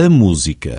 A música.